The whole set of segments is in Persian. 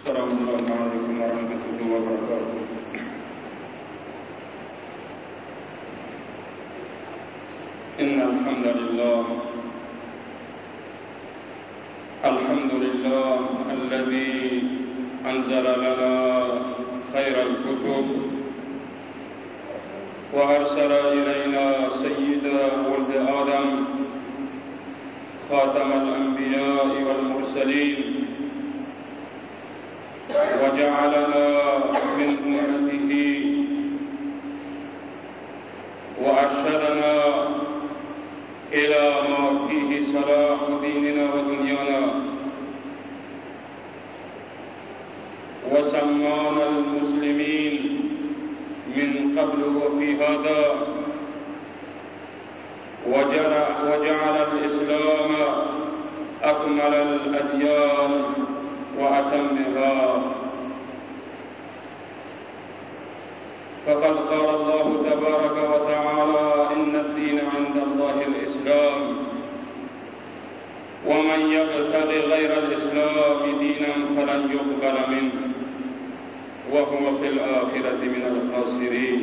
السلام عليكم ورحمة الله وبركاته. إن الحمد لله الحمد لله الذي أنزل لنا خير الكتب وأرسل إلينا سيد آدم خاتم الأنبياء والمرسلين. وجعلنا من أمته وأرشدنا إلى ما فيه صلاح ديننا ودنيانا. وسمانا المسلمين من قبل وفي هذا. وجعل الإسلام أكمل الأديان وأتمها فقد قال الله تبارك وتعالى إن الدين عند الله الإسلام. ومن يبتغ غير الإسلام دينا فلن يقبل منه. وهو في الآخرة من الخاسرين.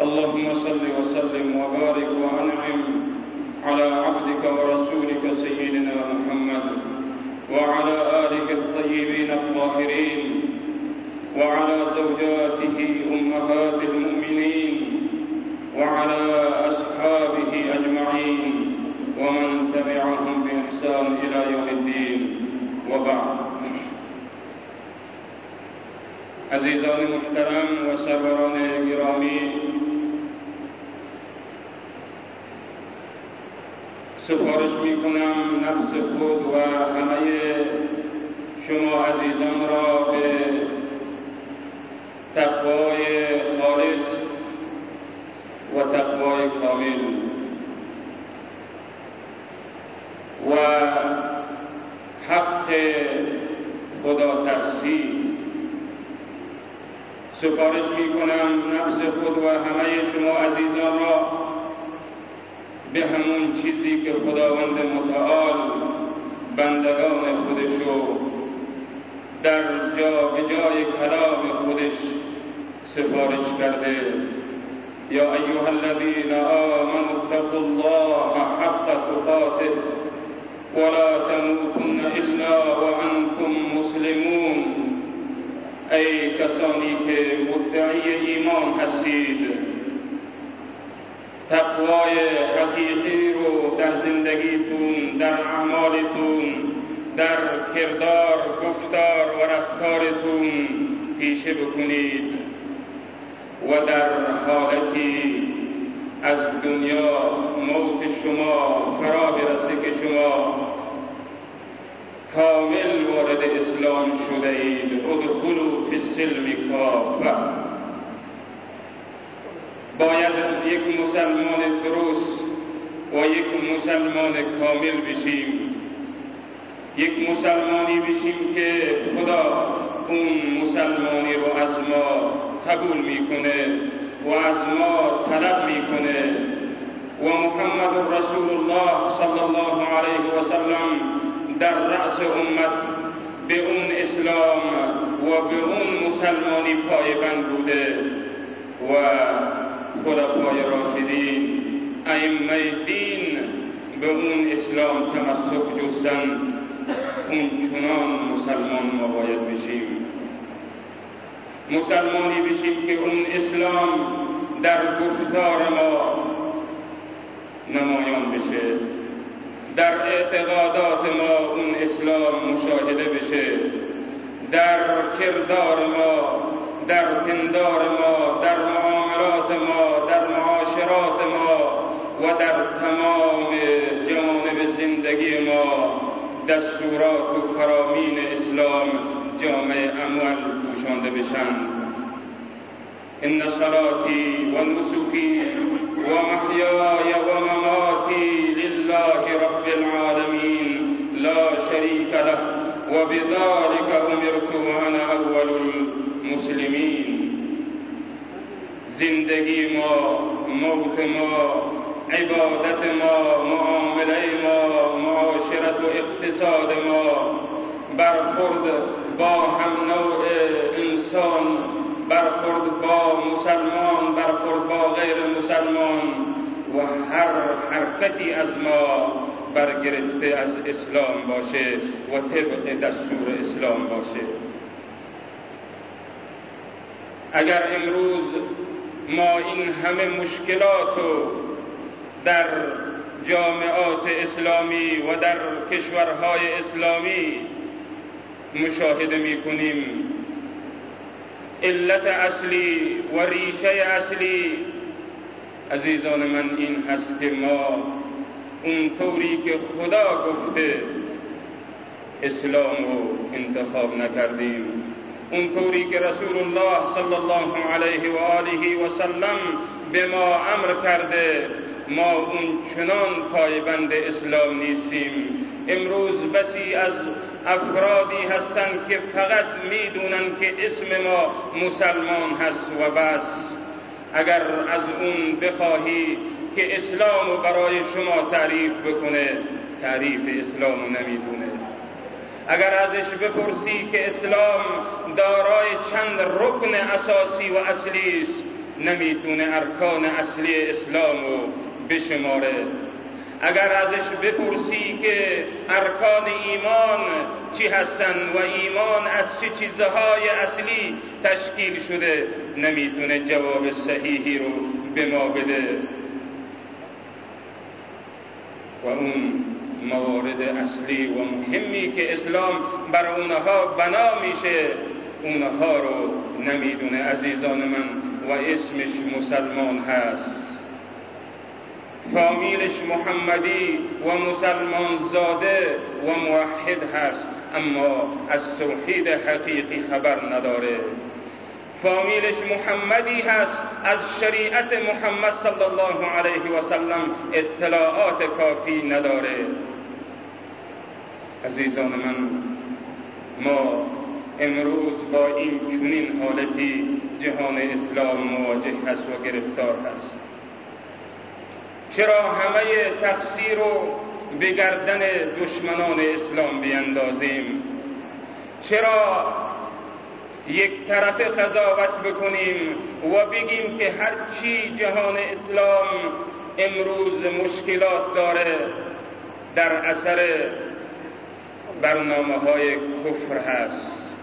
اللهم صل وسلم وبارك وأنعم على عبدك ورسولك سيدنا محمد. وعلى آله الطيبين الطاهرين وعلى زوجاته أمهات المؤمنين وعلى أصحابه أجمعين ومن تبعهم بإحسان إلى يوم الدين. وبعد. عزیزان محترم و سروران گرامی سفارش می کنم نفس خود و همه شما عزیزان را به تقوای خالص و تقوای کامل. و حق خدا ترسی. سفارش می کنم نفس خود و همه شما عزیزان را به همون چیزی که خداوند متعال بندگان خودشو در جا به جای کلام خودش سفارش کرده. یا ایها الذین آمنوا اتقوا الله حق تقاته ولا تموتن الا وانتم مسلمون. ای کسانی که مدعی ایمان هستید تقوای حقیقی رو در زندگیتون در اعمالتون در کردار گفتار و رفتارتون پیشه بکنید و در حالتی از دنیا موت شما فرا برسه که شما کامل وارد اسلام شده اید. ادخلوا فی السلم کافه باید یک مسلمان درست و یک مسلمان کامل بشیم. یک مسلمانی بشیم که خدا اون مسلمانی رو از ما قبول می‌کنه و از ما طلب می‌کنه. و محمد رسول الله صلی الله علیه و سلم در رأس امت به اون اسلام و به اون مسلمانی پایبند بوده و خلفای راشدین ائمه دین به اون اسلام تمسک جستن اون چنان مسلمان ما باید بشیم مسلمانی بشیم که اون اسلام در گفتار ما نمایان بشه در اعتقادات ما اون اسلام مشاهده بشه در کردار ما در پندار ما در معاملات ما در معاشرات ما و در تمام جانب زندگی ما دستورات و فرامین اسلام جامعه اموال پوشانده و نسکی و محیای و مماتی لله رب العالمین لا شریک له و بذلك امرت وانا اول المسلمین زندگی ما موت ما عبادت ما معامله ما معاشرت و اقتصاد ما برخورد با هم نوع انسان برخورد با مسلمان برخورد با غیر مسلمان و هر حرکتی از ما برگرفته از اسلام باشه و طبق دستور اسلام باشه. اگر امروز ما این همه مشکلات رو در جامعات اسلامی و در کشورهای اسلامی مشاهده می کنیم علت اصلی و ریشه اصلی عزیزان من این هست که ما اون طوری که خدا گفته اسلام رو انتخاب نکردیم. اون طوری که رسول الله صلی الله علیه و آله و سلم به ما امر کرده ما اون چنان پایبند اسلام نیستیم. امروز بسی از افرادی هستند که فقط می‌دونن که اسم ما مسلمان هست و بس. اگر از اون بخواهی که اسلام برای شما تعریف بکنه تعریف اسلام نمی‌دونه. اگر ازش بپرسی که اسلام دارای چند رکن اساسی و اصلی است نمی‌تونه ارکان اصلی اسلام رو بشماره. اگر ازش بپرسی که ارکان ایمان چی هستند و ایمان از چه چیزهای اصلی تشکیل شده نمی‌تونه جواب صحیحی رو به ما بده. و اون موارد اصلی و مهمی که اسلام بر اونها بنا میشه اونها رو نمی‌دونه عزیزان من و اسمش مسلمان هست. فامیلش محمدی و مسلمان زاده و موحد هست اما از توحید حقیقی خبر نداره. فامیلش محمدی هست از شریعت محمد صلی الله علیه و سلم اطلاعات کافی نداره. عزیزان من ما امروز با این چنین حالتی جهان اسلام مواجه هست و گرفتار هست. چرا همه تقصیر رو به گردن دشمنان اسلام بیندازیم چرا یک طرف قضاوت بکنیم و بگیم که هر چی جهان اسلام امروز مشکلات داره در اثر برنامه های کفر هست.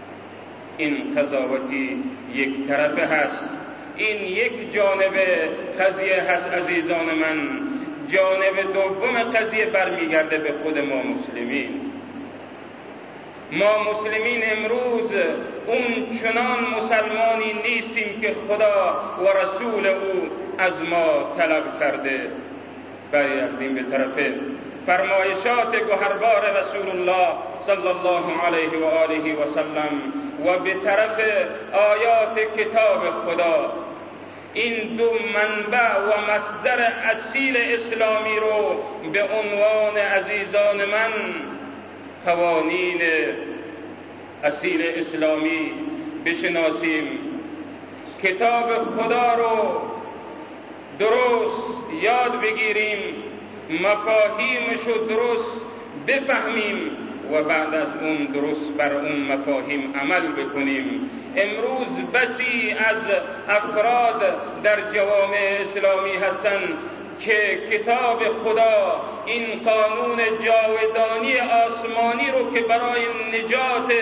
این قضاوتی یک طرف هست. این یک جانب قضیه هست عزیزان من. جانب دوم قضیه برمیگرده به خود ما مسلمین. ما مسلمین امروز اون چنان مسلمانی نیستیم که خدا و رسول او از ما طلب کرده. برگردیم به طرف فرمایشات گوهربار رسول الله صلی الله علیه و آله و سلم و به طرف آیات کتاب خدا. این دو منبع و مصدر اصیل اسلامی رو به عنوان عزیزان من قوانین اصیل اسلامی بشناسیم. کتاب خدا رو درست یاد بگیریم مفاهیمش رو درست بفهمیم. و بعد از اون درست بر اون مفاهیم عمل بکنیم. امروز بسی از افراد در جوامع اسلامی هستند که کتاب خدا این قانون جاودانی آسمانی رو که برای نجات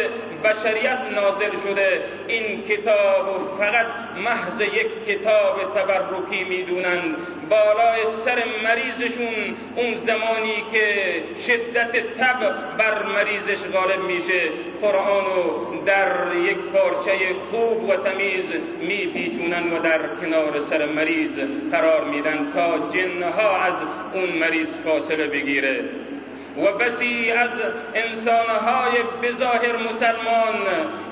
بشریت نازل شده این کتاب فقط محض یک کتاب تبرکی می‌دونند. بالای سر مریضشون اون زمانی که شدت تب بر مریضش غالب میشه. قرآن رو در یک پارچه خوب و تمیز میپیچونن و در کنار سر مریض قرار میدن تا جنها از اون مریض فاصله بگیره. و بسی از انسانهای بظاهر مسلمان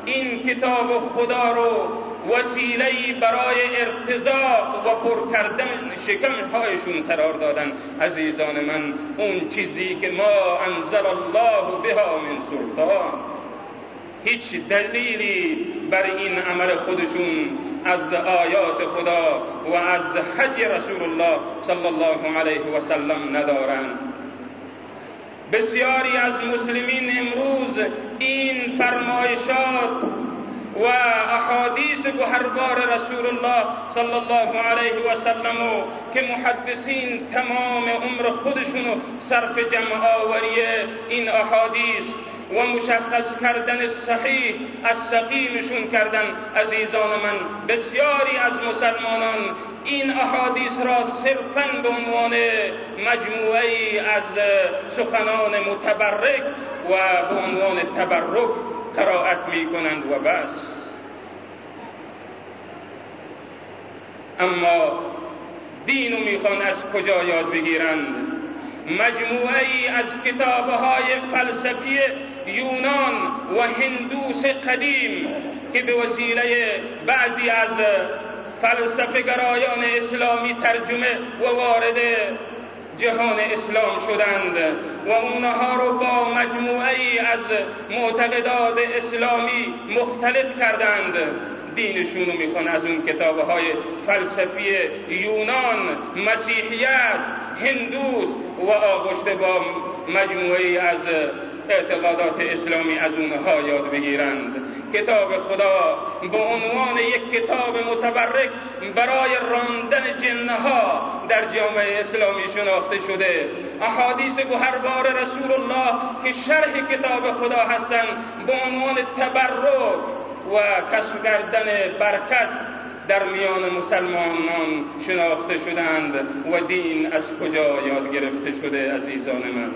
این کتاب خدا رو وسیله برای ارتزاق و پر کردن شکمهایشون قرار دادن. عزیزان من اون چیزی که ما انزل الله بها من سلطان. هیچ دلیلی بر این عمل خودشون از آیات خدا و از حج رسول الله صلی الله علیه و سلم ندارند بسیاری از مسلمین امروز این فرمایشات و احادیث گهربار رسول الله صلی الله علیه و سلم که محدثین تمام عمر خودشونو صرف جمع آوری این احادیث و مشخص کردن صحیح از سقیمشون کردن عزیزان من. بسیاری از مسلمانان این احادیث را صرفا به عنوان مجموعه از سخنان متبرک و به عنوان تبرک قرائت می کنند و بس. اما دینو می‌خوان از کجا یاد بگیرند؟ مجموعه ای از کتابهای فلسفی یونان و هندوس قدیم که به وسیله بعضی از فلسفه گرایان اسلامی ترجمه و وارد جهان اسلام شدند و اونها رو با مجموعه ای از معتقدات اسلامی مختلف کردند. دینشون رو می‌خوان از اون کتاب های فلسفی یونان مسیحیت هندوس و آغشته با مجموعه از اعتقادات اسلامی از اونها یاد بگیرند. کتاب خدا به عنوان یک کتاب متبرک برای راندن جنها در جامعه اسلامی شناخته شده. احادیث گوهربار رسول الله که شرح کتاب خدا هستند به عنوان تبرک و کسب کردن برکت در میان مسلمانان شناخته شدند و دین از کجا یاد گرفته شده عزیزان من؟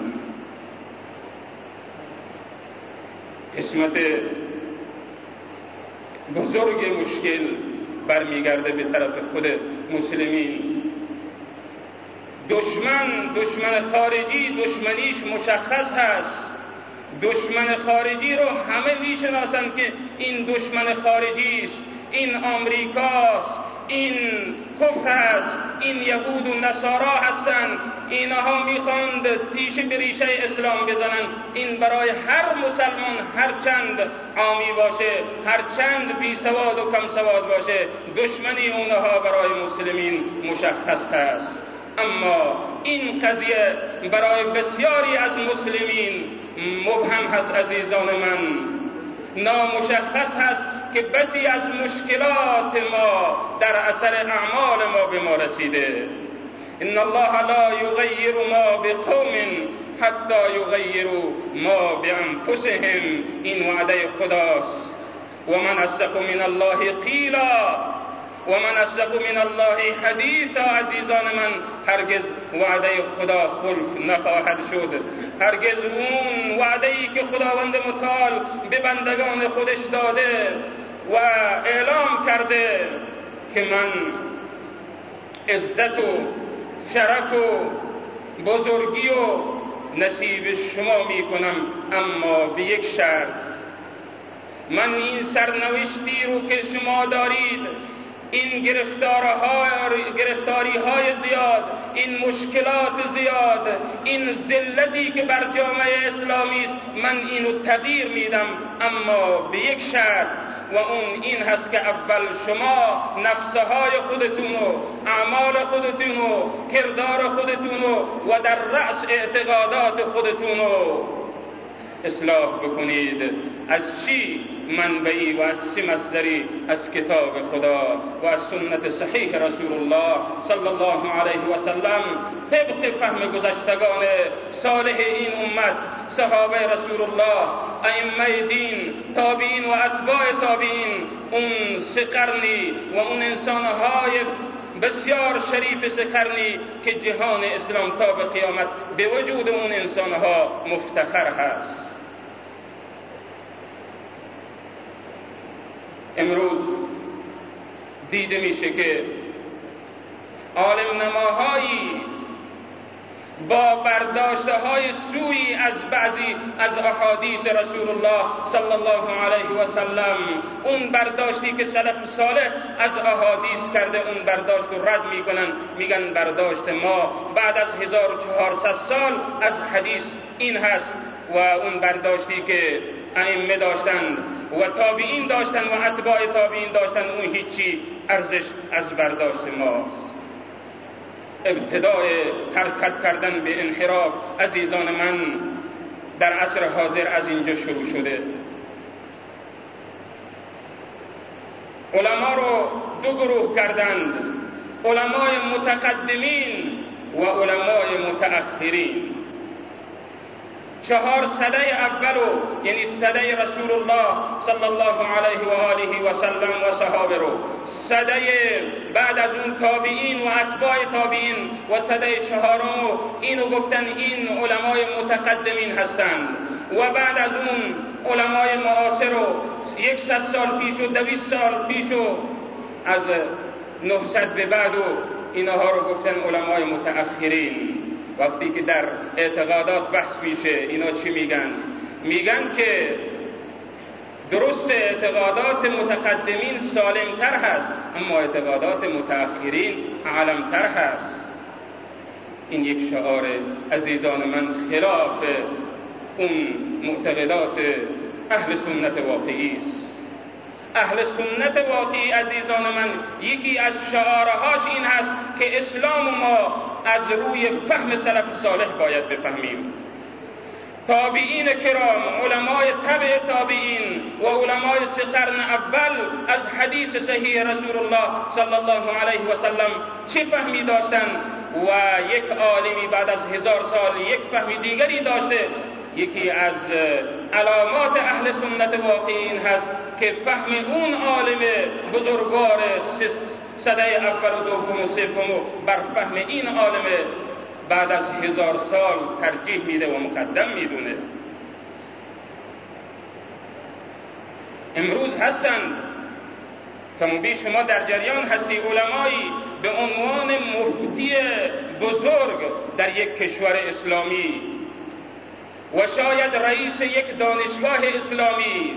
قسمت بزرگ مشکل برمیگرده به طرف خود مسلمین. دشمن دشمن خارجی دشمنیش مشخص هست. دشمن خارجی رو همه می‌شناسند که این دشمن خارجی است. این آمریکاست این کفر است این یهود و نصارا هستند اینها می‌خواند تیشه به ریشه اسلام بزنند این برای هر مسلمان هر چند عامی باشه هر چند بی سواد و کم سواد باشه دشمنی اونها برای مسلمین مشخص هست اما این قضیه برای بسیاری از مسلمین مبهم هست عزیزان من. نامشخص هست که بسی از مشکلات ما در اثر اعمال ما به ما رسیده. ان الله لا یغیر ما بقوم حتی یغیروا ما بانفسهم. این وعده خداست. و من اصدق من الله قیلا و من اصدق من الله حدیثا عزیزان من هرگز وعده خدا خلف نخواهد شد. هرگز اون وعده ای که خداوند متعال به بندگان خودش داده و اعلام کرده که من عزت و شرف و بزرگی و نصیب شما می کنم اما به یک شرط. من این سرنوشتی رو که شما دارید این گرفتاری های زیاد این مشکلات زیاد این ذلتی که بر جامعه اسلامی است من اینو تغییر میدم اما به یک شرط و اون این هست که اول شما نفسهای خودتون و اعمال خودتون و کردار خودتون و در رأس اعتقادات خودتون اصلاح بکنید. از چی؟ منبعی و از چه مصدری از کتاب خدا و از سنت صحیح رسول الله صلی الله علیه و سلم طبق فهم گذشتگان صالح این امت صحابه رسول الله ائمه دین تابعین و اتباع تابعین اون سقرنی و اون انسانهای بسیار شریف سکرنی که جهان اسلام تا به قیامت به وجود اون انسانها مفتخر هست. امروز دیده میشه که عالم نماهایی با برداشته های سوی از بعضی از احادیث رسول الله صلی الله علیه و سلم اون برداشتی که سلف صالح از احادیث کرده اون برداشت رو رد می‌کنن میگن برداشت ما بعد از 1400 سال از حدیث این هست و اون برداشتی که ائمه داشتند و تابعین داشتن و اتباع تابعین داشتن اون هیچی ارزش از برداشت ماست. ابتدای حرکت کردن به انحراف عزیزان من در عصر حاضر از اینجا شروع شده. علما رو دو گروه کردند. علمای متقدمین و علمای متأخرین. چهار صده اولو یعنی صده رسول الله صلی الله علیه و آله و سلم و صحابه رو. صده بعد از اون تابعین و اتباع تابعین و صده چهارم اینو گفتن این علمای متقدمین هستند و بعد از اون علمای معاصر رو یکصد سال پیش و دویست سال پیش و از 900 به بعد و اینها رو گفتن علمای متأخرین. وقتی که در اعتقادات بحث میشه اینا چی میگن؟ میگن که درست اعتقادات متقدمین سالمتر هست اما اعتقادات متأخرین علمتر هست. این یک شعار عزیزان من خلاف اون معتقدات اهل سنت واقعی است. اهل سنت واقعی عزیزان من یکی از شعارهاش این هست که اسلام ما از روی فهم سلف صالح باید بفهمیم. تابعین کرام علمای تبع تابعین و علمای قرن اول از حدیث صحیح رسول الله صلی الله علیه و سلم چه فهمی داشتن و یک عالمی بعد از هزار سال یک فهمی دیگری داشته. یکی از علامات اهل سنت واقعین هست که فهم اون عالم بزرگوار صده اول و دوم و سوم بر فهم این عالم بعد از هزار سال ترجیح میده و مقدم می‌دونه. امروز هستند کموبی شما در جریان هستی علمایی به عنوان مفتی بزرگ در یک کشور اسلامی و شاید رئیس یک دانشگاه اسلامی.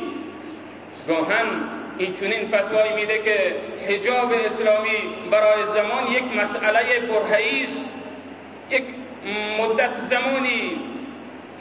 گاهن این چونین فتوایی میده که حجاب اسلامی برای زمان یک مسئله برهی یک مدت زمانی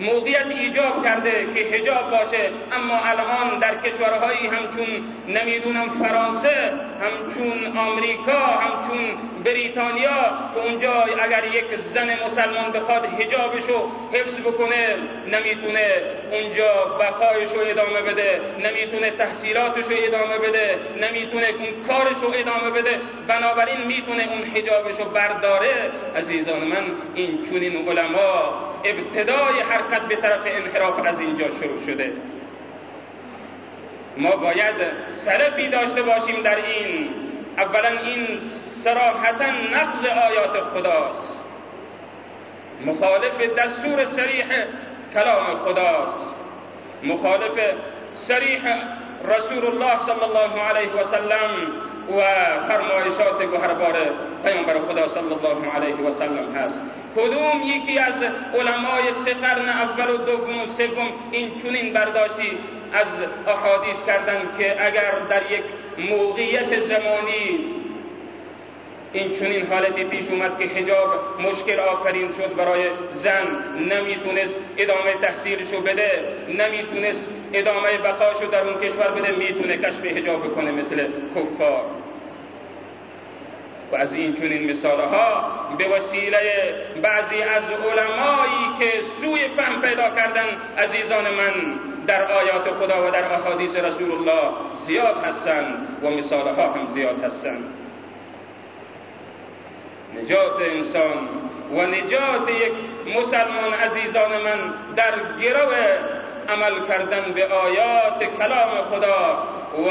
موقعیت ایجاب کرده که حجاب باشه. اما الان در کشورهایی همچون نمی‌دونم فرانسه همچون آمریکا همچون بریتانیا که اونجا اگر یک زن مسلمان بخواد حجابشو حفظ بکنه نمی‌تونه اونجا بقایشو ادامه بده نمی‌تونه تحصیلاتشو ادامه بده نمی‌تونه اون کارشو ادامه بده. بنابراین می‌تونه اون حجابشو برداره. عزیزان من این چونین علما ابتدای حرکت به طرف انحراف از اینجا شروع شده. ما باید سلفی داشته باشیم در این اولا این سراحتا نقض آیات خداست. مخالف دستور سریح کلام خداست. مخالف سریح رسول الله صلی الله علیه و سلم و فرمایشات گوهربار پیامبر خدا صلی الله علیه و سلم هست. کدوم یکی از علمای سه قرن اول و دوم و سوم این چونین برداشتی از احادیث کردن که اگر در یک موقعیت زمانی این چنین حالتی پیش اومد که حجاب مشکل آفرین شد برای زن نمی‌تونست ادامه تحصیلشو بده نمی‌تونست ادامه بقاشو در اون کشور بده می‌تونه کشف حجاب بکنه مثل کفار. و از این چنین مثالها به وسیله بعضی از علمایی که سوی فهم پیدا کردن عزیزان من در آیات خدا و در احادیث رسول الله زیاد هستند و مثالها هم زیاد هستند نجات انسان و نجات یک مسلمان عزیزان من در گرو عمل کردن به آیات کلام خدا و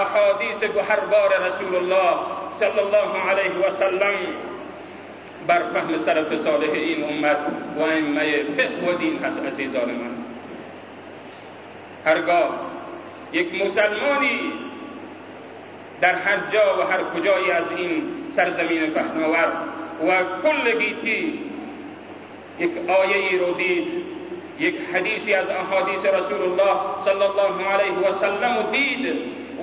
احادیث گوهربار رسول الله صلی الله علیه و سلم بر فهم سلف صالح این امت و ائمه فقه و دین هست عزیزان من هرگاه یک مسلمانی در هر جا و هر کجایی از این سرزمین پهناور و کل گیتی یک آیه ای رو دید یک حدیثی از احادیث رسول الله صلی الله علیه و سلم دید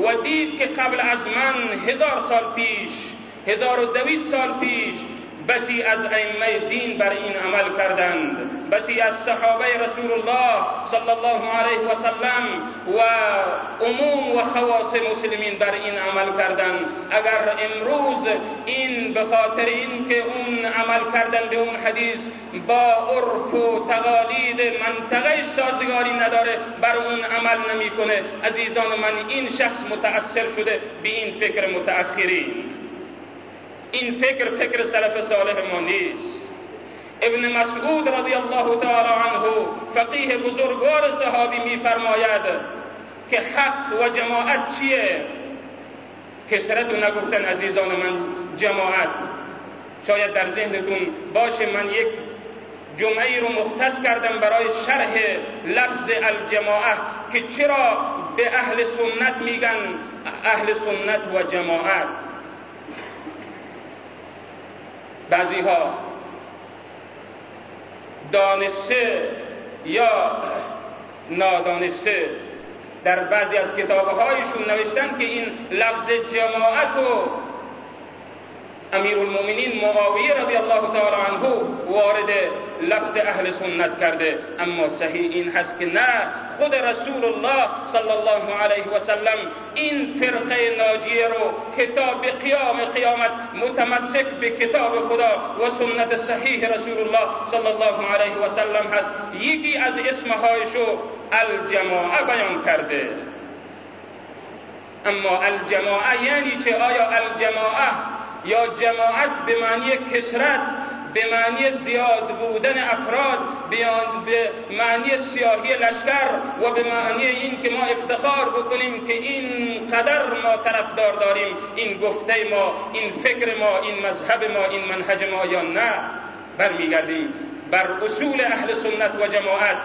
و دید که قبل از من هزار سال پیش هزار و دویست سال پیش بسی از ائمه دین بر این عمل کردند. بسی از صحابه رسول الله صلی الله علیه و عموم و خواص مسلمین بر این عمل کردن. اگر امروز این به خاطر این که اون عمل کردن به اون حدیث با عرف و تقالید منطقه سازگاری نداره بر اون عمل نمی‌کنه. عزیزان من این شخص متأثر شده به این فکر متأخری. این فکر فکر سلف صالح ما نیست. ابن مسعود رضی الله تعالی عنه فقیه بزرگوار صحابی میفرماید که حق و جماعت چیه؟ کسرت و نگفتن عزیزان من جماعت. شاید در ذهنتون باشه من یک جمعه رو مختص کردم برای شرح لفظ الجماعه که چرا به اهل سنت میگن اهل سنت و جماعت. بعضی ها دانسته یا نادانسته. در بعضی از کتابهایشون نوشتن که این لفظ جماعت و امیر المؤمنین معاویه رضی الله تعالی عنه وارد لفظ اهل سنت کرده. اما صحیح این هست که نه خود رسول الله صلی الله علیه و سلم این فرقه ناجیه رو کتاب قیام قیامت متمسک به کتاب خدا و سنت صحیح رسول الله صلی الله علیه و سلم هست. یکی از اسمهایشو الجماعه بیان کرده. اما الجماعه یعنی چه؟ آیا الجماعه یا جماعت به معنی کسرت به معنی زیاد بودن افراد به معنی سیاهی لشکر و به معنی این که ما افتخار بکنیم که این قدر ما طرفدار داریم این گفته ما این فکر ما این مذهب ما این منهج ما یا نه؟ برمیگردیم بر اصول اهل سنت و جماعت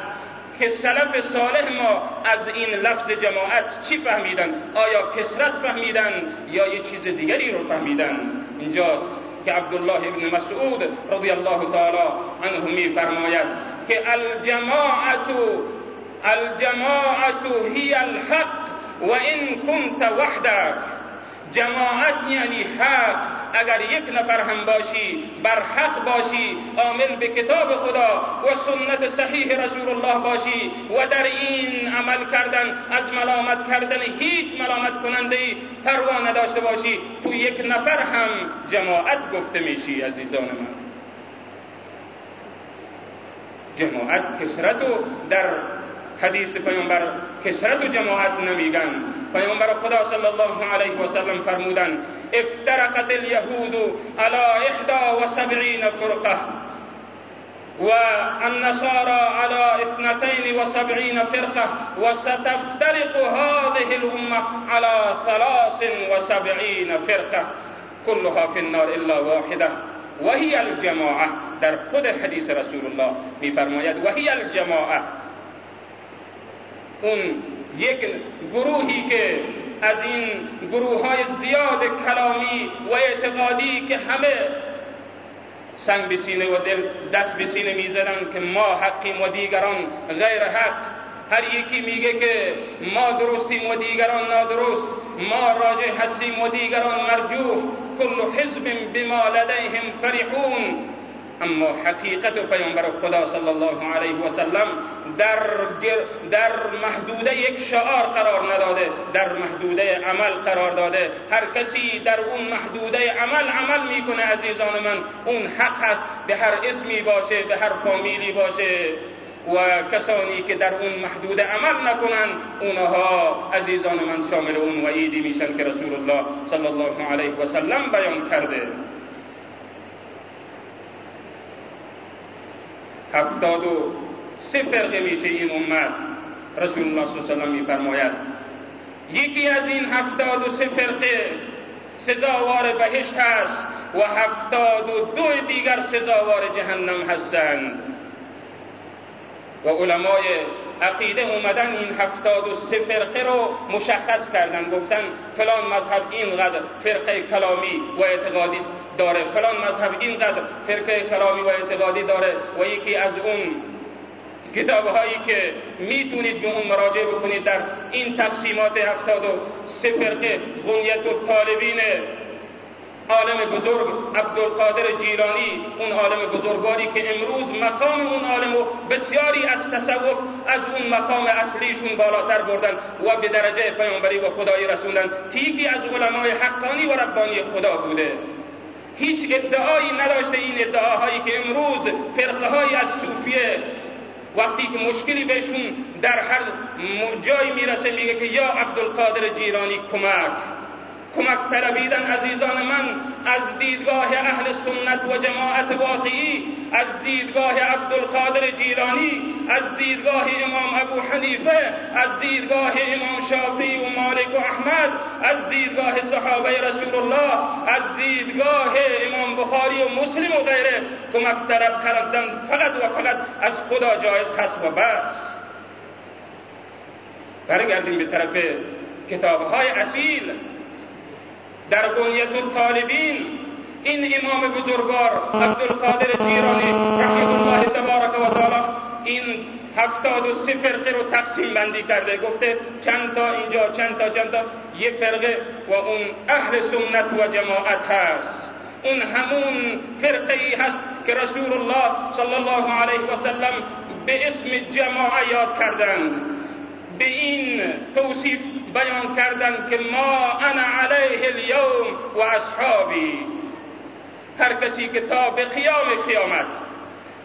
که سلف صالح ما از این لفظ جماعت چی فهمیدن؟ آیا کسرت فهمیدن یا یه چیز دیگری رو فهمیدن؟ اینجاست. که عبدالله ابن مسعود رضی الله تعالی عنه می فرماید که الجماعت الجماعت هی الحق و این کنت وحدك جماعت یعنی حق. اگر یک نفر هم باشی بر حق باشی عامل به کتاب خدا و سنت صحیح رسول الله باشی و در این عمل کردن از ملامت کردن هیچ ملامت کننده ای پروا نداشته باشی. تو یک نفر هم جماعت گفته میشی عزیزان من. جماعت کسرتو در حدیث پیامبر کسرت و جماعت نمیگن. پیامبر خدا صلی الله علیه و سلم فرمودن افترقت اليهود على احدا و سبعین فرقة. والنصارى على اثنتين وسبعين فرقة. وستفترق هذه الأمة على ثلاث وسبعين فرقة. كلها في النار إلا واحدة. وهي الجماعة. در خود حديث رسول الله میفرماید وهي الجماعة. اون یک گروهی که از این گروه های زیاد کلامی و اعتقادی که همه سنگ به سینه و دل دست به سینه که ما حقیم و دیگران غیر حق. هر یکی میگه که ما درستیم و دیگران نادرست ما راجع هستیم و دیگران مرجوح. کل حزب بما لدیهم فرحون. اما حقیقت پیامبر خدا صلی الله علیه و سلم در در محدوده یک شعار قرار نداده در محدوده عمل قرار داده. هر کسی در اون محدوده عمل عمل می‌کنه عزیزان من. اون حق هست به هر اسمی باشه به هر فامیلی باشه. و کسانی که در اون محدود عمل نکنن اونها عزیزان من شامل اون وعیدی میشن که رسول الله صلی الله علیه و سلم بیان کرده. هفتاد و سه فرقه میشه این امت. رسول الله صلی الله علیه و میفرماید یکی از این هفتاد و سه فرقه سزاوار بهشت هست و هفتاد و دو دیگر سزاوار جهنم هستند. و علمای عقیده اومدن این هفتاد و سه فرقه رو مشخص کردن. گفتن فلان مذهب اینقدر فرقه کلامی و اعتقادی داره. فلان مذهب اینقدر فرقه کلامی و اعتقادی داره و یکی از اون کتاب هایی که می‌تونید به اون مراجعه بکنید در این تقسیمات هفتاد و سه فرقه بنیت و طالبین عالم بزرگ عبدالقادر جیلانی اون عالم بزرگواری که امروز مقام اون عالم و بسیاری از تصوف از اون مقام اصلیشون بالاتر بردن و به درجه پیامبری و خدایی رسوندن. تیکی از علمای حقانی و ربانی خدا بوده. هیچ ادعایی نداشته این ادعاهایی که امروز فرقه های از صوفیه وقتی که مشکلی بهشون در هر جایی می‌رسه میگه که یا عبدالقادر جیرانی کمک کمک طلبیدن عزیزان من از دیدگاه اهل سنت و جماعت واقعی از دیدگاه عبدالقادر جیرانی از دیدگاه امام ابو حنیفه از دیدگاه امام شافعی و مالک و احمد از دیدگاه صحابه رسول الله از دیدگاه امام بخاری و مسلم و غیره. کمک طلب کردن فقط و فقط از خدا جایز هست و بس. برگردیم به طرف کتاب های اصیل. در بنیت طالبین این امام بزرگوار عبدالقادر جیرانی رحمت الله تبارک و تعالی این هفتاد و سه فرقه رو تقسیم بندی کرده. گفته چند تا اینجا چند تا چند تا. یه فرقه و اون اهل سنت و جماعت هست. اون همون فرقه ای هست که رسول الله صلی الله علیه و سلم به اسم جماعه یاد کردند. به این توصیف بیان کردن که ما انا علیه الیوم و اصحابی. هر کسی که تا به قیام قیامت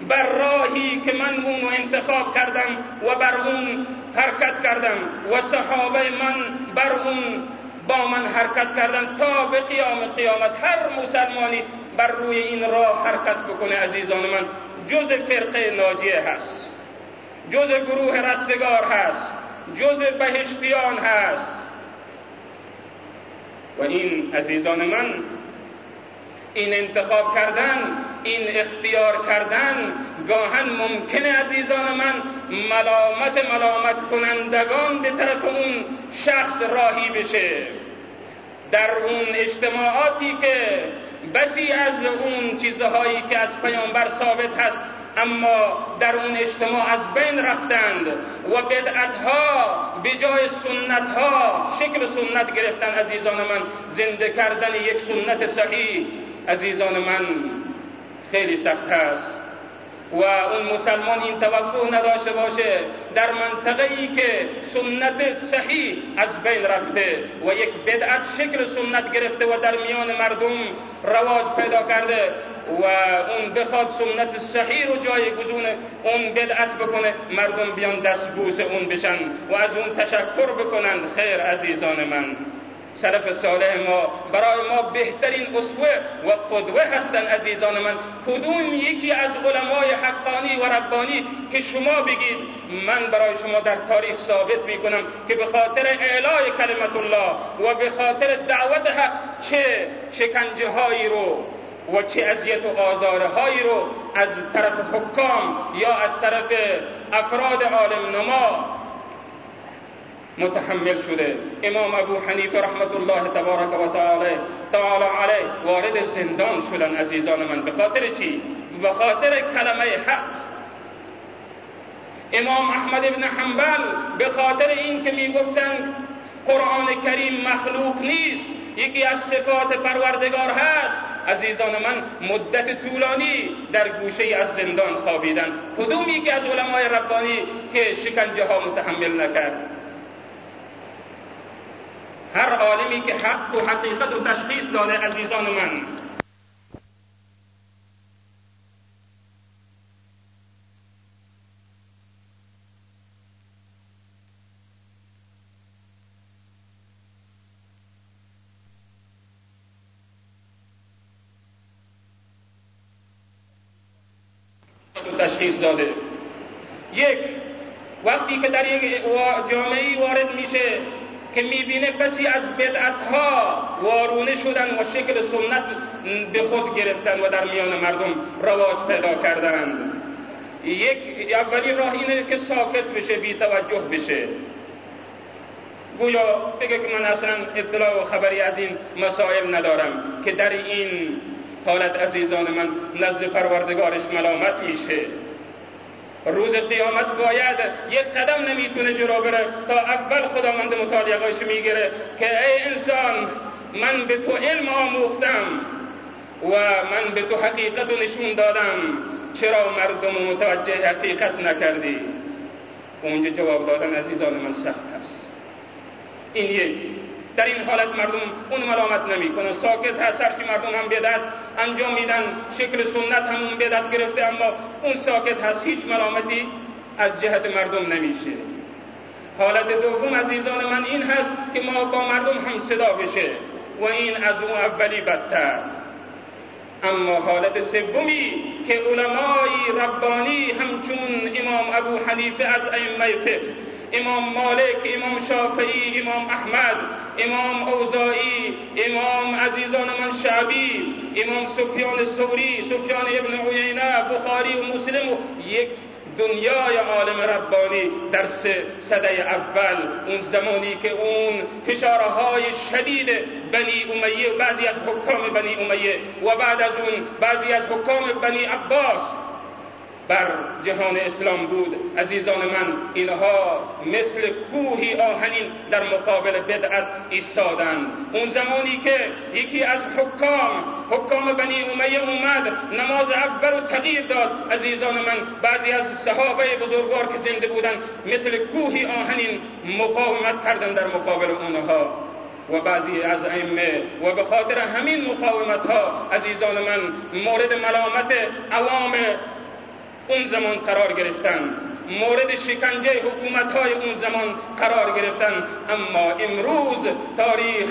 بر راهی که من اون انتخاب کردم و بر اون حرکت کردم و صحابه من بر اون با من حرکت کردن تا به قیام قیامت هر مسلمانی بر روی این راه حرکت بکنه عزیزان من جز فرقه ناجیه هست جز گروه رستگار هست. جز بهشتیان هست. و این عزیزان من این انتخاب کردن این اختیار کردن گاهن ممکنه عزیزان من ملامت ملامت کنندگان به طرف اون شخص راهی بشه. در اون اجتماعاتی که بسی از اون چیزهایی که از پیامبر ثابت هست اما در اون اجتماع از بین رفتند و بدعتها به جای سنتها شکل سنت گرفتن عزیزان من زنده کردن یک سنت صحیح عزیزان من خیلی سخت است. و اون مسلمان این توقع نداشته باشه در منطقه ای که سنت صحیح از بین رفته و یک بدعت شکل سنت گرفته و در میان مردم رواج پیدا کرده و اون بخواد سنت صحیح رو جایگزون اون بدعت بکنه مردم بیان دستبوس اون بشن و از اون تشکر بکنند خیر عزیزان من. سلف صالح ما برای ما بهترین اسوه و قدوه هستند عزیزان من. کدوم یکی از علمای حقانی و ربانی که شما بگید من برای شما در تاریخ ثابت می کنم که به خاطر اعلای کلمت الله و به خاطر دعوت حق چه شکنجه هایی رو و چه اذیت و آزارهایی رو از طرف حکام یا از طرف افراد عالم نما متحمل شده. امام ابو حنیفه رحمت الله تبارک و تعالی تعالی علیه وارد زندان شدن عزیزان من. به خاطر چی؟ به خاطر کلمه حق. امام احمد ابن حنبل به خاطر این که می‌گفتند قرآن کریم مخلوق نیست یکی از صفات پروردگار هست. عزیزان من مدت طولانی در گوشه از زندان خوابیدن. کدوم یکی از علمای ربانی که شکنجه ها متحمل نکرد؟ هر عالمی که حق و حقیقت و تشخیص داده عزیزان من. تشخیص داده. یک وقتی که در یک جامعه وارد میشه که می‌بینه بسی از بدعتها وارونه شدن و شکل سنت به خود گرفتن و در میان مردم رواج پیدا کردند. یک اولی راه اینه که ساکت بشه بی توجه بشه. گویا بگه که من اصلا اطلاع و خبری از این مسائل ندارم که در این حالت عزیزان من نزد پروردگارش ملامت میشه. روز قیامت باید یک قدم نمی‌تونه جلو بره تا اول خداوند متعالی می‌گیره که ای انسان من به تو علم آموختم و من به تو حقیقت و نشون دادم چرا مردم متوجه حقیقت نکردی؟ اونجا جواب دادن عزیزان من سخت هست این یک. در این حالت مردم اون ملامت نمی‌کنن. ساکت هست هرچی مردم هم بدت انجام میدن شکل سنت همون بدت گرفته اما اون ساکت هست هیچ ملامتی از جهت مردم نمیشه. حالت دوم عزیزان من این هست که ما با مردم هم صدا بشه و این از اون اولی بدتر. اما حالت سومی که علمای ربانی همچون امام ابو حنیفه از ائمه فقه امام مالک امام شافعی امام احمد امام اوزائی امام عزیزان من شعبی امام سفیان سوری سفیان ابن عیینه بخاری و مسلم و یک دنیای عالم ربانی در صده اول. اون زمانی که اون فشارهای شدید بنی امیه و بعضی از حکام بنی امیه و بعد از اون بعضی از حکام بنی عباس بر جهان اسلام بود. عزیزان من اینها مثل کوهی آهنین در مقابل بدعت ایستادند. اون زمانی که یکی از حکام حکام بنی امیه اومد نماز اول رو تغییر داد. عزیزان من بعضی از صحابه بزرگوار که زنده بودند مثل کوهی آهنین مقاومت کردن در مقابل اونها. و بعضی از ائمه و به خاطر همین مقاومت ها عزیزان من مورد ملامت عوام اون زمان قرار گرفتن. مورد شکنجه حکومت های اون زمان قرار گرفتن. اما امروز تاریخ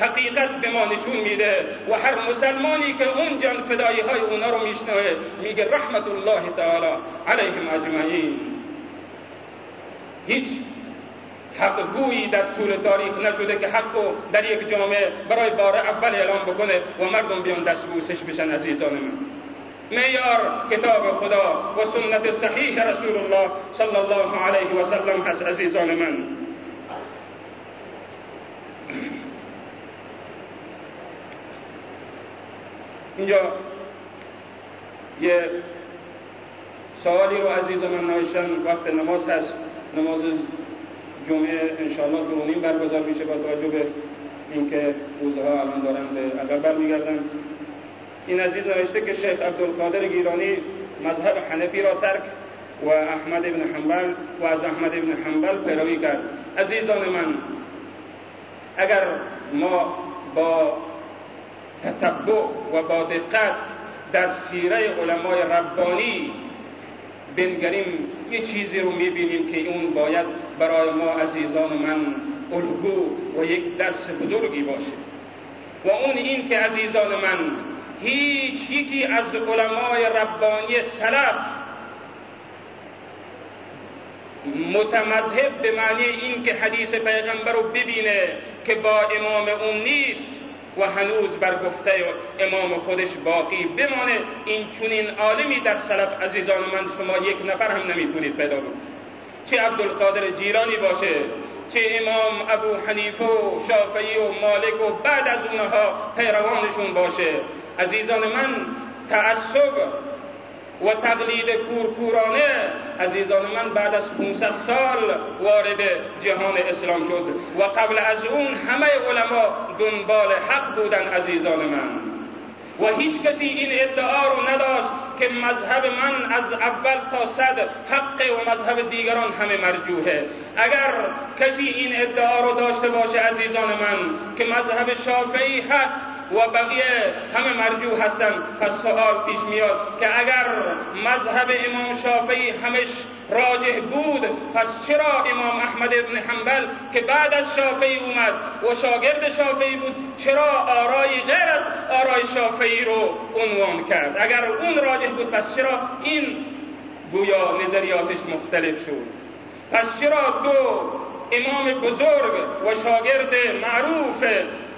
حقیقت به ما نشون میده و هر مسلمانی که اون جان فدایی های اونا رو میشنوه میگه رحمت الله تعالی علیهم اجمعین. هیچ حق گویی در طول تاریخ نشده که حق در یک جامعه برای بار اول اعلام بکنه و مردم بیان دست بوسش بشن عزیزان من معیار کتاب خدا و سنت صحیح رسول الله صلی الله علیه و سلم هست عزیزان من اینجا یه سوالی رو عزیز من نوشتن وقت نماز هست نماز جمعه انشاءالله دو برگزار میشه با توجه به اینکه روزها الان دارن به عقب برمیگردن این عزیز نوشته که شیخ عبدالقادر گیرانی مذهب حنفی را ترک و احمد ابن حنبل و از احمد ابن حنبل پیروی کرد. عزیزان من اگر ما با تتبع و با دقت در سیره علمای ربانی بنگریم یه چیزی رو می‌بینیم که اون باید برای ما عزیزان من الگو و یک درس بزرگی باشه. و اون این که عزیزان من هیچ یکی از علمای ربانی سلف متمذهب به معنی این که حدیث پیغمبر رو ببینه که با امام اون نیست و هنوز بر گفته امام خودش باقی بمانه این چنین عالمی در سلف عزیزان من شما یک نفر هم نمی‌تونید پیدا کنید. چه عبدالقادر جیرانی باشه چه امام ابو حنیفه و شافعی و مالک و بعد از اونها پیروانشون باشه. عزیزان من تعصب و تقلید کورکورانه عزیزان من بعد از 500 سال وارد جهان اسلام شد و قبل از اون همه علما دنبال حق بودن عزیزان من. و هیچ کسی این ادعا رو نداشت که مذهب من از اول تا صد حق و مذهب دیگران همه مرجوحه. اگر کسی این ادعا رو داشته باشه عزیزان من که مذهب شافعی حق و بقیه همه مرجوع هستند پس سوال پیش میاد که اگر مذهب امام شافعی همش راجح بود پس چرا امام احمد ابن حنبل که بعد از شافعی اومد و شاگرد شافعی بود چرا آرای غیر از آرای شافعی رو عنوان کرد؟ اگر اون راجح بود پس چرا این گویا نظریاتش مختلف شد؟ پس چرا تو امام بزرگ و شاگرد معروف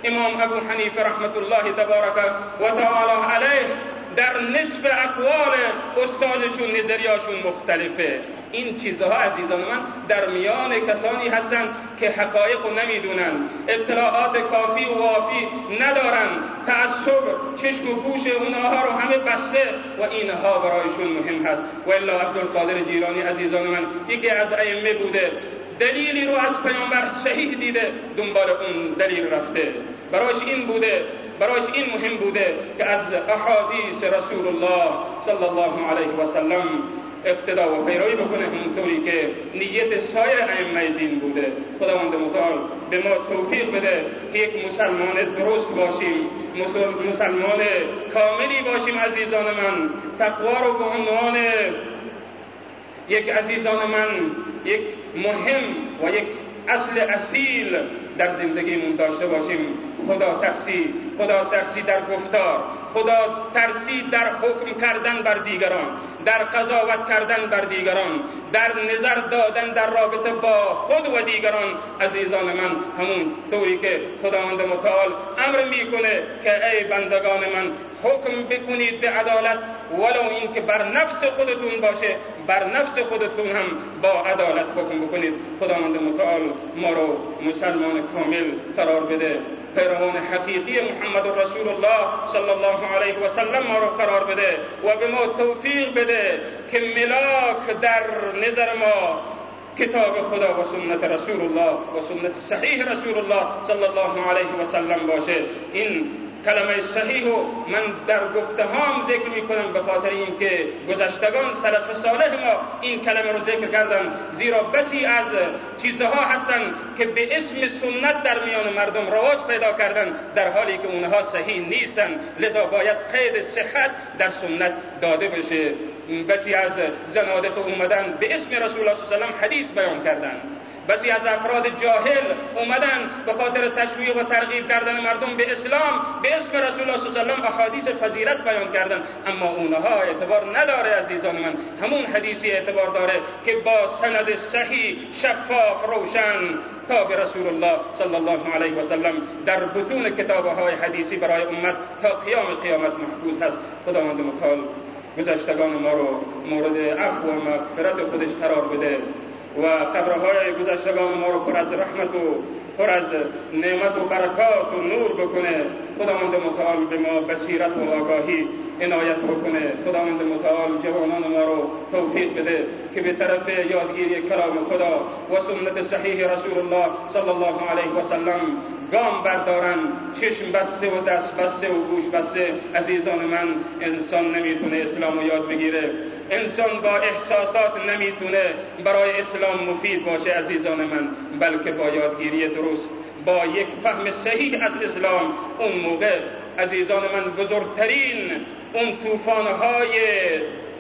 امام ابو حنیفه رحمت الله تبارک و تعالی علیه در نصف اقوال استادشون نظریاشون مختلفه این چیزها عزیزان من در میان کسانی هستند که حقایق رو نمی‌دونن اطلاعات کافی و وافی ندارن تعصب چشم و گوش اونها رو همه بسته و اینها برایشون مهم هست و الا عبدالقادر جیرانی عزیزان من یکی از ائمه بوده دلیلی رو از پیامبر صحیح دیده دنبال اون دلیل رفته برایش این بوده برایش این مهم بوده که از احادیث رسول الله صلی الله علیه و سلم اقتدا و پیروی بکنه همونطوری که نیت سایر ائمه دین بوده. خداوند متعال به ما توفیق بده که یک مسلمان درست باشیم مسلمان کاملی باشیم عزیزان من. تقوا رو به عنوان یک عزیزان من یک مهم و یک اصل اصیل در زندگیمون داشته باشیم. خدا ترسی خدا ترسی در گفتار خدا ترسی در حکم کردن بر دیگران در قضاوت کردن بر دیگران در نظر دادن در رابطه با خود و دیگران. عزیزان من همون طوری که خداوند متعال امر می‌کنه که ای بندگان من حکم بکنید به عدالت ولو اینکه بر نفس خودتون باشه بر نفس خودتون هم با عدالت حکم بکنید. خداوند متعال ما رو مسلمان کامل قرار بده. پیروان حقیقی محمد رسول الله صلی الله علیه و سلم ما رو قرار بده و به ما توفیق بده که ملاک در نظر ما کتاب خدا و سنت رسول الله و سنت صحیح رسول الله صلی الله علیه و سلم باشه. این کلمه صحیح و من در گفته هام ذکر می کنم به خاطر اینکه گذشتگان سلف صالح ما این کلمه رو ذکر کردن. زیرا بسی از چیزها هستن که به اسم سنت در میان مردم رواج پیدا کردن در حالی که اونها صحیح نیستن. لذا باید قید صحت در سنت داده بشه. بسی از زنادق اومدن به اسم رسول الله صلی الله علیه و حدیث بیان کردن. بسی از افراد جاهل اومدن به خاطر تشویق و ترغیب کردن مردم به اسلام به اسم رسول الله صلی الله علیه و احادیث فضیلت بیان کردن. اما اونها اعتبار نداره عزیزان من. همون حدیثی اعتبار داره که با سند صحیح شفاف روشن تا به رسول الله صلی الله علیه و سلم در بطون کتابه های حدیثی برای امت تا قیام قیامت محفوظ هست. خداوند متعال گذشتگان ما رو مورد عفو و مغفرت خودش قرار بده. و قبرهای گذشتگان ما رو پر از رحمت و پر از نعمت و برکات و نور بکنه. خداوند متعال به ما بصیرت و آگاهی عنایت بکنه. خداوند متعال جوانان ما رو توفیق بده که به طرف یادگیری کلام خدا و سنت صحیح رسول الله صلی الله علیه و سلم گام بردارن چشم بسته و دست بسته و گوش بسته. عزیزان من انسان نمی‌تونه اسلام رو یاد بگیره. انسان با احساسات نمی‌تونه برای اسلام مفید باشه عزیزان من. بلکه با یادگیری درست با یک فهم صحیح از اسلام. اون موقع عزیزان من بزرگترین اون توفانهای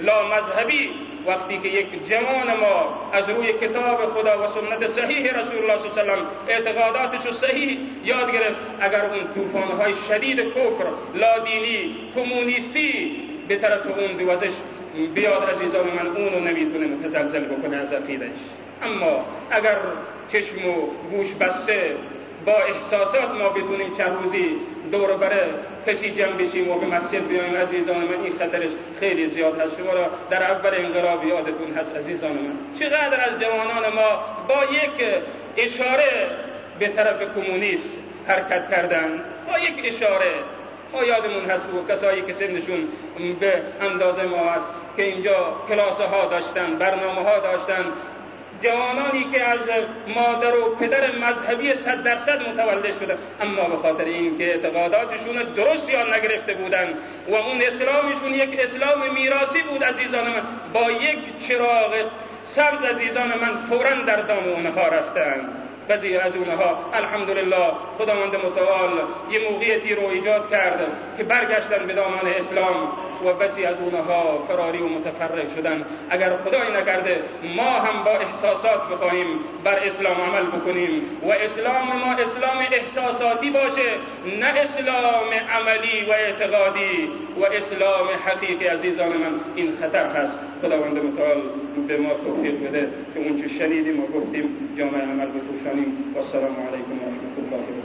لامذهبی وقتی که یک جوان ما از روی کتاب خدا و سنت صحیح رسول الله صلی الله علیه و اعتقاداتش صحیح یاد گرفت اگر اون طوفانهای شدید کفر لادینی کمونیستی به طرف اون دوازش بیاد عزیزان من اونو نمی‌تونه متزلزل بکنه از عقیدش اما اگر چشم و گوش بسته با احساسات ما بتونیم چند روزی دور بره کسی جمع بشیم و به مسجد بیایم عزیزان من این خطرش خیلی زیاد هست. شما را در اول انقلاب یادتون هست عزیزان من. چقدر از جوانان ما با یک اشاره به طرف کمونیست حرکت کردن؟ با یک اشاره. ما یادمون هست و کسایی که سنشون به اندازه ما هست که اینجا کلاسه ها داشتن برنامه ها داشتن. جوانانی که از مادر و پدر مذهبی صد درصد متولد شده اما به خاطر اینکه اعتقاداتشون درست یا نگرفته بودن و اون اسلامشون یک اسلام میراثی بود عزیزان من با یک چراغ سبز عزیزان من فورا در دام اونها رفتند بعضی از اونها الحمدلله خداوند متعال یه موقعیتی رو ایجاد کرد که برگشتن به دامان اسلام. و بسی از اونها فراری و متفرق شدن. اگر خدای نکرده ما هم با احساسات بخواهیم بر اسلام عمل بکنیم و اسلام ما اسلام احساساتی باشه نه اسلام عملی و اعتقادی و اسلام حقیقی. عزیزان من این خطر هست. خداوند متعال به ما توفیق بده که اون چه شنیدیم و گفتیم جامعه عمل بپوشانیم و السلام علیکم